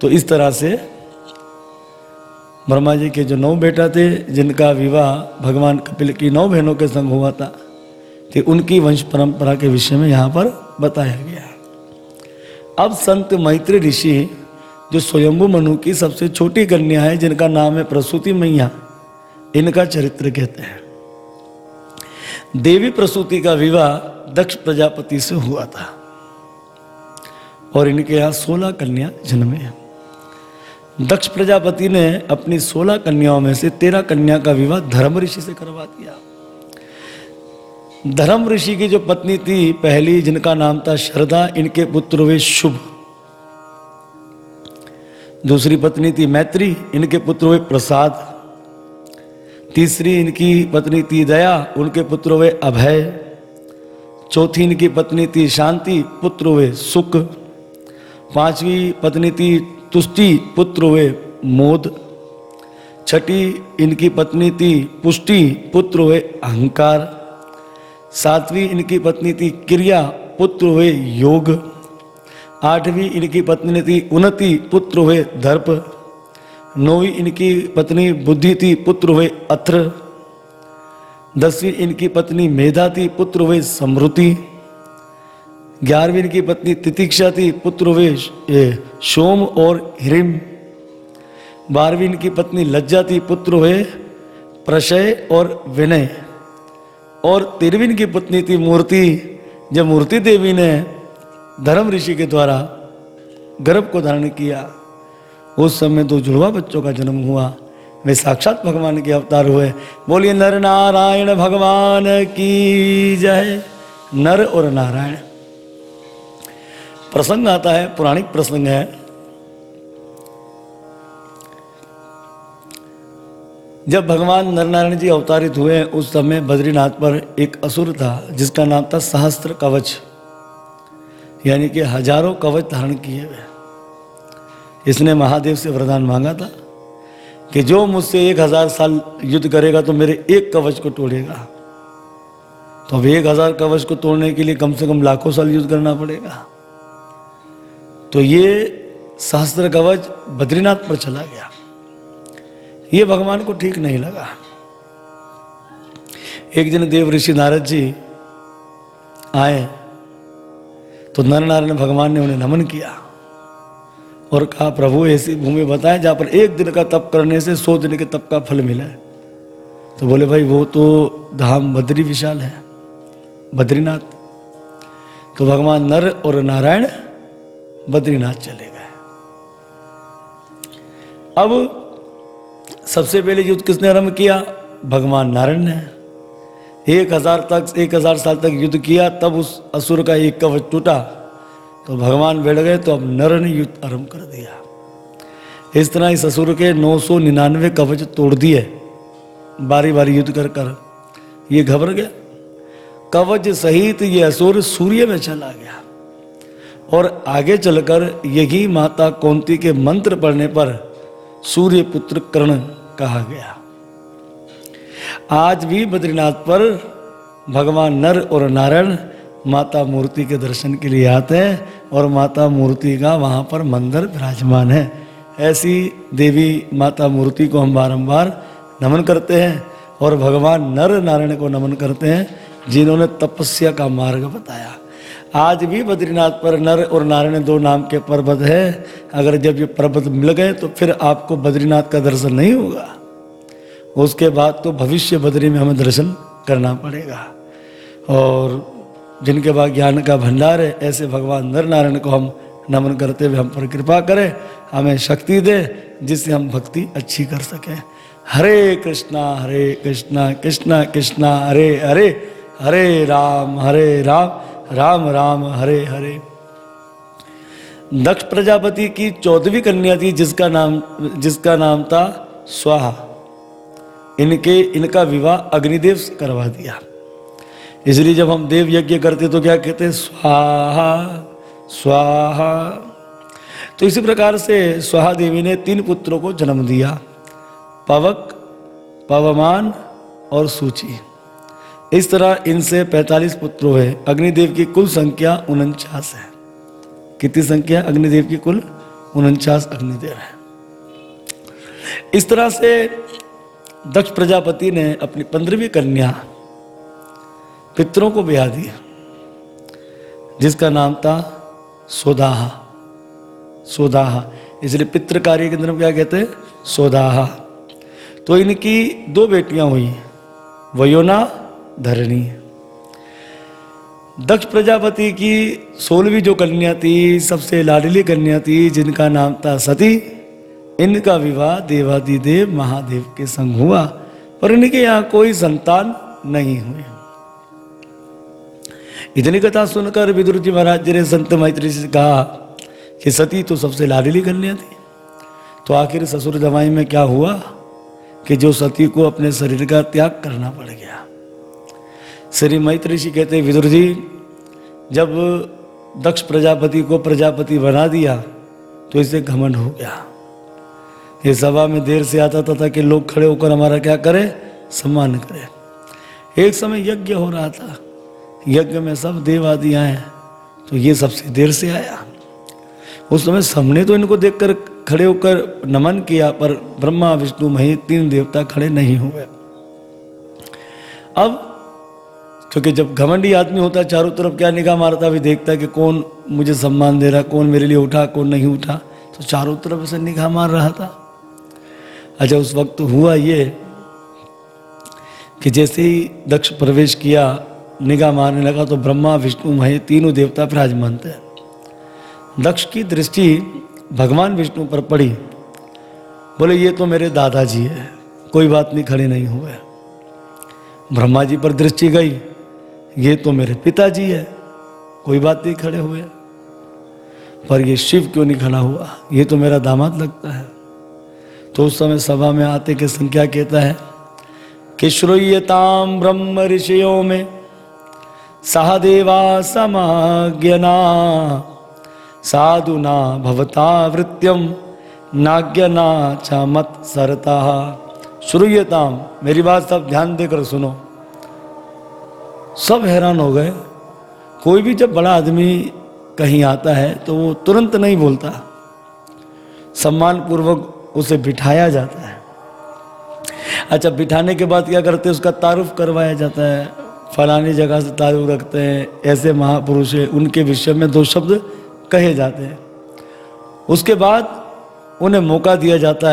तो इस तरह से ब्रह्मा जी के जो नौ बेटा थे, जिनका विवाह भगवान कपिल की नौ बहनों के संग हुआ था तो उनकी वंश परंपरा के विषय में यहाँ पर बताया गया अब संत मैत्री ऋषि, जो स्वयंभू मनु की सबसे छोटी कन्या है, जिनका नाम है प्रसूति मैया, इनका चरित्र कहते हैं। देवी प्रसूति का विवाह दक्ष प्रजापति से हुआ था और इनके यहाँ सोलह कन्या जन्मे हैं। दक्ष प्रजापति ने अपनी सोलह कन्याओं में से तेरह कन्या का विवाह धर्म ऋषि से करवा दिया। धर्म ऋषि की जो पत्नी थी, पहली जिनका नाम था श्रद्धा इनके पुत्र हुए शुभ। दूसरी पत्नी थी मैत्री, इनके पुत्र हुए प्रसाद। तीसरी इनकी पत्नी थी दया, उनके पुत्र हुए अभय। चौथी इनकी पत्नी थी शांति, पुत्र हुए सुख। पांचवी पत्नी थी तुष्टि पुत्र हुए मोद। छठी इनकी पत्नी थी पुष्टि, पुत्र हुए अहंकार। सातवीं इनकी पत्नी थी क्रिया, पुत्र हुए योग। आठवीं इनकी पत्नी थी उन्नति, पुत्र हुए दर्प। नौवीं इनकी पत्नी बुद्धि थी, पुत्र हुए अत्र। दसवीं इनकी पत्नी मेधा थी, पुत्र हुए समृति। ग्यारहवीं की पत्नी तितिक्षा थी, पुत्र हुए सोम और हिरिम। बारहवीं की पत्नी लज्जा थी, पुत्र हुए प्रशय और विनय। और तेरहवीं की पत्नी थी मूर्ति, जब मूर्ति देवी ने धर्म ऋषि के द्वारा गर्भ को धारण किया, उस समय दो जुड़वा बच्चों का जन्म हुआ। वे साक्षात भगवान के अवतार हुए। बोलिए, नर नारायण भगवान की जय। नर और नारायण। प्रसंग आता है, पुराणिक प्रसंग है। जब भगवान नरनारायण जी अवतारित हुए, उस समय बद्रीनाथ पर एक असुर था, जिसका नाम था सहस्त्र कवच, यानी कि हज़ारों कवच धारण किए हुए इसने महादेव से वरदान मांगा था कि जो मुझसे एक हज़ार साल युद्ध करेगा तो मेरे एक कवच को तोड़ेगा। तो अब एक हज़ार कवच को तोड़ने के लिए कम से कम लाखों साल युद्ध करना पड़ेगा। तो ये सहस्त्र कवच बद्रीनाथ पर चला गया। ये भगवान को ठीक नहीं लगा। एक दिन देव ऋषि नारद जी आए तो नर नारायण भगवान ने उन्हें नमन किया और कहा, प्रभु, ऐसी भूमि बताएँ जहाँ पर एक दिन का तप करने से सौ दिन के तप का फल मिला। है तो बोले, भाई, वो तो धाम बद्री विशाल है, बद्रीनाथ। तो भगवान नर और नारायण बद्रीनाथ चले गए। अब सबसे पहले युद्ध किसने आरंभ किया? भगवान नारायण ने। एक हज़ार तक, एक हज़ार साल तक युद्ध किया, तब उस असुर का एक कवच टूटा। तो भगवान बैठ गए तो अब नर ने युद्ध आरंभ कर दिया। इस तरह इस असुर के नौ सौ निन्यानवे कवच तोड़ दिए। बारी बारी युद्ध कर कर ये घबर गया। कवच सहित ये असुर सूर्य में चला गया। और आगे चलकर यही माता कौंती के मंत्र पढ़ने पर सूर्य पुत्र कर्ण कहा गया। आज भी बद्रीनाथ पर भगवान नर और नारायण माता मूर्ति के दर्शन के लिए आते हैं और माता मूर्ति का वहाँ पर मंदिर विराजमान है। ऐसी देवी माता मूर्ति को हम बारंबार नमन करते हैं और भगवान नर नारायण को नमन करते हैं, जिन्होंने तपस्या का मार्ग बताया। आज भी बद्रीनाथ पर नर और नारायण दो नाम के पर्वत है। अगर जब ये पर्वत मिल गए तो फिर आपको बद्रीनाथ का दर्शन नहीं होगा। उसके बाद तो भविष्य बद्री में हमें दर्शन करना पड़ेगा। और जिनके पास ज्ञान का भंडार है, ऐसे भगवान नर नारायण को हम नमन करते हुए हम पर कृपा करें, हमें शक्ति दे, जिससे हम भक्ति अच्छी कर सकें। हरे कृष्णा हरे कृष्णा कृष्णा कृष्णा, हरे हरे हरे राम हरे राम। राम राम, हरे हरे। दक्ष प्रजापति की चौदहवीं कन्या थी, जिसका नाम जिसका नाम था स्वाहा। इनके, इनका विवाह अग्निदेव करवा दिया। इसलिए जब हम देव यज्ञ करते तो क्या कहते स्वाहा स्वाहा। तो इसी प्रकार से स्वाहा देवी ने तीन पुत्रों को जन्म दिया, पवक, पवमान और सूची। इस तरह इनसे 45 पुत्र हुए अग्निदेव की कुल संख्या उनचास है। कितनी संख्या? अग्निदेव की कुल उनचास अग्निदेव है। इस तरह से दक्ष प्रजापति ने अपनी पंद्रहवीं कन्या पितरों को ब्याह दी जिसका नाम था सोदाहा। सोदाहा, इसलिए पितृ कार्य के अंदर क्या कहते हैं? सोदाहा। तो इनकी दो बेटियाँ हुई, वयोना धरणी। दक्ष प्रजापति की सोलहवीं जो कन्या थी, सबसे लाडली कन्या थी, जिनका नाम था सती, इनका विवाह देवादिदेव महादेव के संग हुआ, पर इनके यहाँ कोई संतान नहीं हुई। इतनी कथा सुनकर विदुर जी महाराज जी ने संत मैत्री से कहा कि सती तो सबसे लाडली कन्या थी। तो आखिर ससुर जमाई में क्या हुआ कि जो सती को अपने शरीर का त्याग करना पड़ गया। श्री मैत्री ऋषि कहते, विदुर जी, जब दक्ष प्रजापति को प्रजापति बना दिया तो इसे घमंड हो गया। ये सभा में देर से आता था, ताकि लोग खड़े होकर हमारा क्या करें? सम्मान करें। एक समय यज्ञ हो रहा था। यज्ञ में सब देव आदि आए तो ये सबसे देर से आया। उस समय सबने तो इनको देखकर खड़े होकर नमन किया, पर ब्रह्मा, विष्णु, महेश तीन देवता खड़े नहीं हुए। अब क्योंकि जब घमंडी आदमी होता है, चारों तरफ़ क्या निगाह मारता भी देखता है कि कौन मुझे सम्मान दे रहा कौन मेरे लिए उठा, कौन नहीं उठा। तो चारों तरफ़ ऐसे निगाह मार रहा था। अच्छा उस वक्त हुआ ये कि जैसे ही दक्ष प्रवेश किया, निगाह मारने लगा तो ब्रह्मा, विष्णु, महेश तीनों देवता विराजमान थे। दक्ष की दृष्टि भगवान विष्णु पर पड़ी। बोले, ये तो मेरे दादाजी है, कोई बात नहीं, खड़े नहीं हुए। ब्रह्मा जी पर दृष्टि गई। ये तो मेरे पिताजी है। कोई बात नहीं, खड़े हुए। पर ये शिव क्यों नहीं खड़ा हुआ? ये तो मेरा दामाद लगता है। तो उस समय सभा में आते के संख्या कहता है? कि श्रूयताम ब्रह्म ऋषियों में सहदेवा समाज्ञना। साधुना भवता वृत्यम नाज्ञना च मत सरता श्रूयताम मेरी बात सब ध्यान देकर सुनो। सब हैरान हो गए। कोई भी जब बड़ा आदमी कहीं आता है तो वो तुरंत नहीं बोलता। सम्मान पूर्वक उसे बिठाया जाता है। अच्छा बिठाने के बाद क्या करते हैं? उसका तारुफ करवाया जाता है। फलानी जगह से तारुफ रखते हैं। ऐसे महापुरुष है, उनके विषय में दो शब्द कहे जाते हैं। उसके बाद उन्हें मौका दिया जाता है।